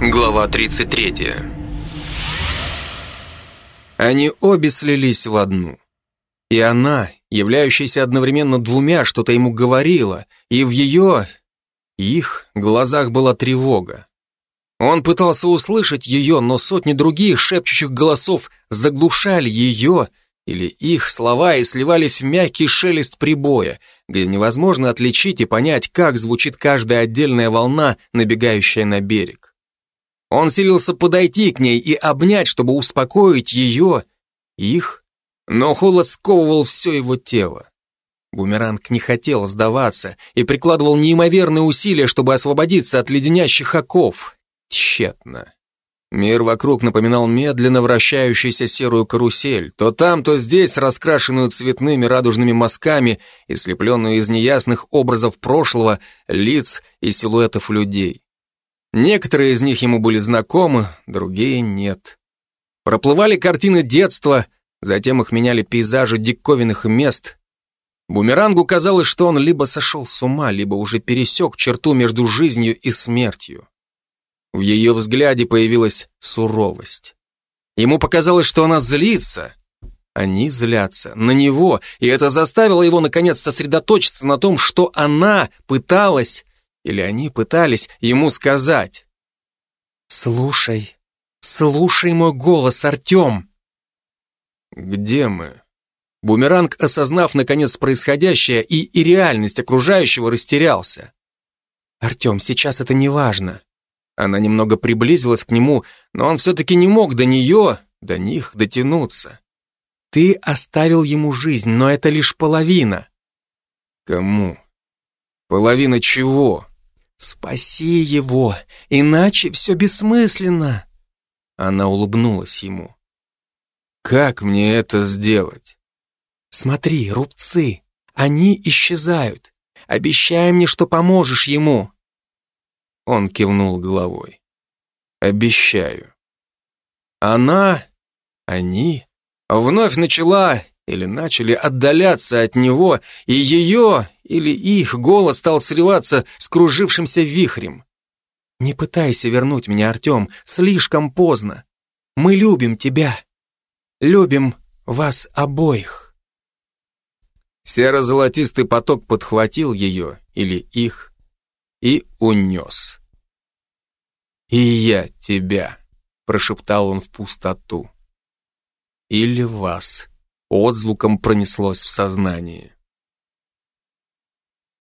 Глава 33 Они обе слились в одну. И она, являющаяся одновременно двумя, что-то ему говорила, и в ее, их глазах была тревога. Он пытался услышать ее, но сотни других шепчущих голосов заглушали ее или их слова и сливались в мягкий шелест прибоя, где невозможно отличить и понять, как звучит каждая отдельная волна, набегающая на берег. Он силился подойти к ней и обнять, чтобы успокоить ее, их, но холод сковывал все его тело. Бумеранг не хотел сдаваться и прикладывал неимоверные усилия, чтобы освободиться от леденящих оков. Тщетно. Мир вокруг напоминал медленно вращающуюся серую карусель, то там, то здесь раскрашенную цветными радужными мазками и слепленную из неясных образов прошлого, лиц и силуэтов людей. Некоторые из них ему были знакомы, другие нет. Проплывали картины детства, затем их меняли пейзажи диковинных мест. Бумерангу казалось, что он либо сошел с ума, либо уже пересек черту между жизнью и смертью. В ее взгляде появилась суровость. Ему показалось, что она злится. Они злятся на него, и это заставило его, наконец, сосредоточиться на том, что она пыталась или они пытались ему сказать. «Слушай, слушай мой голос, Артем!» «Где мы?» Бумеранг, осознав наконец происходящее и, и реальность окружающего, растерялся. «Артем, сейчас это не важно». Она немного приблизилась к нему, но он все-таки не мог до нее, до них дотянуться. «Ты оставил ему жизнь, но это лишь половина». «Кому? Половина чего?» «Спаси его, иначе все бессмысленно!» Она улыбнулась ему. «Как мне это сделать?» «Смотри, рубцы, они исчезают. Обещай мне, что поможешь ему!» Он кивнул головой. «Обещаю». Она, они, вновь начала или начали отдаляться от него, и ее или их голос стал сливаться с кружившимся вихрем. «Не пытайся вернуть меня, Артем, слишком поздно. Мы любим тебя. Любим вас обоих». Серо-золотистый поток подхватил ее или их и унес. «И я тебя», — прошептал он в пустоту. «Или вас», — отзвуком пронеслось в сознании.